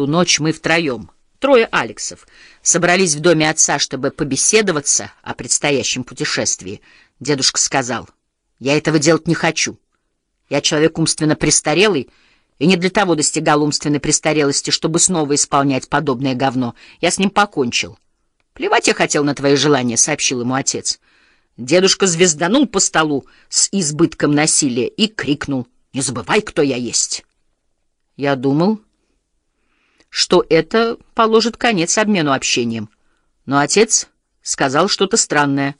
ту ночь мы втроем, трое Алексов, собрались в доме отца, чтобы побеседоваться о предстоящем путешествии. Дедушка сказал, «Я этого делать не хочу. Я человек умственно престарелый, и не для того достигал умственной престарелости, чтобы снова исполнять подобное говно. Я с ним покончил. Плевать я хотел на твои желания, — сообщил ему отец. Дедушка звезданул по столу с избытком насилия и крикнул, «Не забывай, кто я есть!» Я думал, что это положит конец обмену общением. Но отец сказал что-то странное.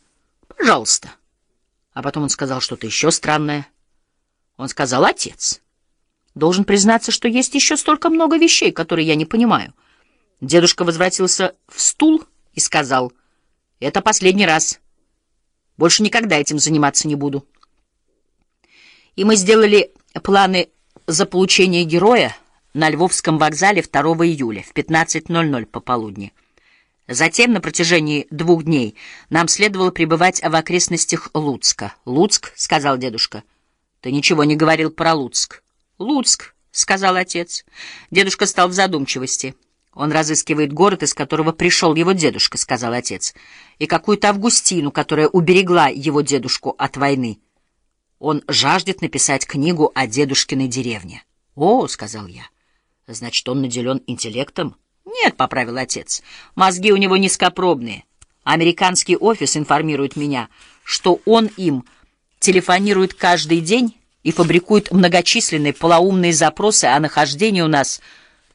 «Пожалуйста». А потом он сказал что-то еще странное. Он сказал «Отец». Должен признаться, что есть еще столько много вещей, которые я не понимаю. Дедушка возвратился в стул и сказал, «Это последний раз. Больше никогда этим заниматься не буду». И мы сделали планы за получение героя на Львовском вокзале 2 июля в 15.00 пополудни. Затем на протяжении двух дней нам следовало пребывать в окрестностях Луцка. «Луцк», — сказал дедушка, — «ты ничего не говорил про Луцк». «Луцк», — сказал отец. Дедушка стал в задумчивости. «Он разыскивает город, из которого пришел его дедушка», — сказал отец, «и какую-то Августину, которая уберегла его дедушку от войны. Он жаждет написать книгу о дедушкиной деревне». «О», — сказал я, — «значит, он наделен интеллектом?» «Нет», — поправил отец, — «мозги у него низкопробные. Американский офис информирует меня, что он им телефонирует каждый день» и фабрикует многочисленные полоумные запросы о нахождении у нас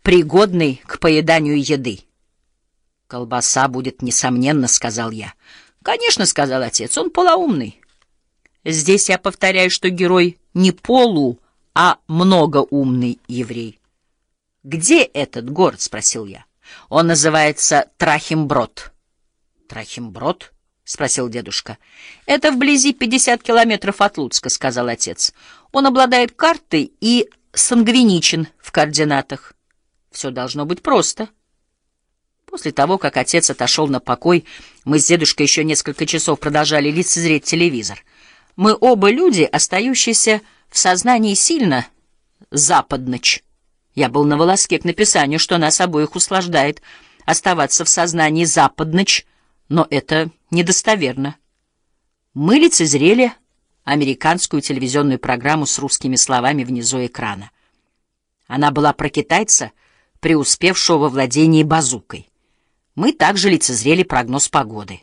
пригодной к поеданию еды. «Колбаса будет, несомненно», — сказал я. «Конечно», — сказал отец, — «он полоумный». Здесь я повторяю, что герой не полу, а многоумный еврей. «Где этот город?» — спросил я. «Он называется Трахимброд». «Трахимброд?» — спросил дедушка. — Это вблизи 50 километров от Луцка, — сказал отец. Он обладает картой и сангвиничен в координатах. Все должно быть просто. После того, как отец отошел на покой, мы с дедушкой еще несколько часов продолжали лицезреть телевизор. Мы оба люди, остающиеся в сознании сильно западноч. Я был на волоске к написанию, что нас обоих услаждает оставаться в сознании западноч, но это недостоверно. Мы лицезрели американскую телевизионную программу с русскими словами внизу экрана. Она была про китайца, преуспевшего во владении базукой. Мы также лицезрели прогноз погоды.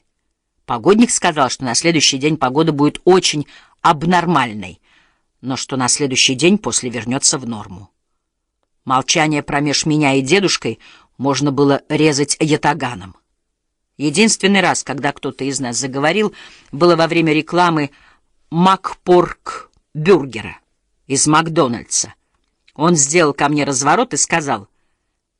Погодник сказал, что на следующий день погода будет очень абнормальной, но что на следующий день после вернется в норму. Молчание промеж меня и дедушкой можно было резать ятаганом. Единственный раз, когда кто-то из нас заговорил, было во время рекламы Макпорк Бюргера из Макдональдса. Он сделал ко мне разворот и сказал,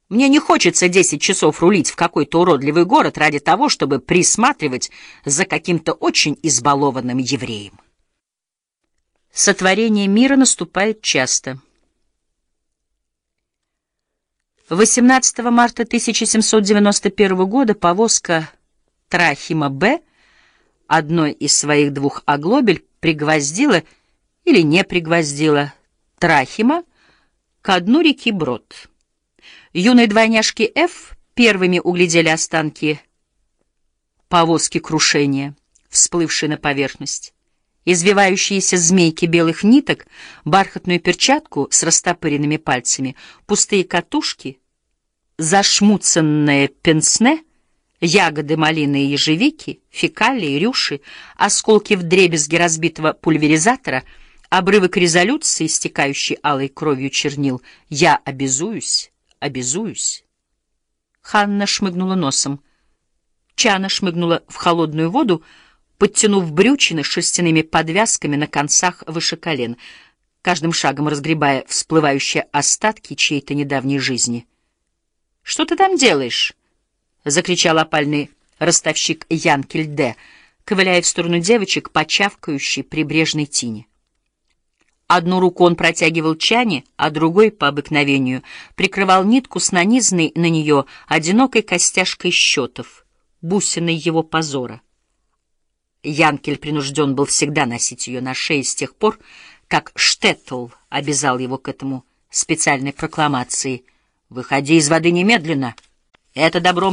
«Мне не хочется десять часов рулить в какой-то уродливый город ради того, чтобы присматривать за каким-то очень избалованным евреем». Сотворение мира наступает часто. 18 марта 1791 года повозка Трахима Б. одной из своих двух оглобель пригвоздила или не пригвоздила Трахима к дну реки Брод. Юные двойняшки Ф. первыми углядели останки повозки крушения, всплывшие на поверхность. Извивающиеся змейки белых ниток, бархатную перчатку с растопыренными пальцами, пустые катушки — зашмуцанное пенсне, ягоды малины и ежевики, фекалии, рюши, осколки вдребезги разбитого пульверизатора, обрывок резолюции, истекающий алой кровью чернил. «Я обязуюсь, обязуюсь». Ханна шмыгнула носом. Чана шмыгнула в холодную воду, подтянув брючины шерстяными подвязками на концах выше колен, каждым шагом разгребая всплывающие остатки чьей-то недавней жизни — «Что ты там делаешь?» — закричал опальный ростовщик Ян Кильде, ковыляя в сторону девочек по чавкающей прибрежной тине. Одну руку он протягивал чане, а другой, по обыкновению, прикрывал нитку с нанизанной на нее одинокой костяшкой счетов, бусиной его позора. Янкель принужден был всегда носить ее на шее с тех пор, как Штеттл обязал его к этому специальной прокламацией — «Выходи из воды немедленно! Это добром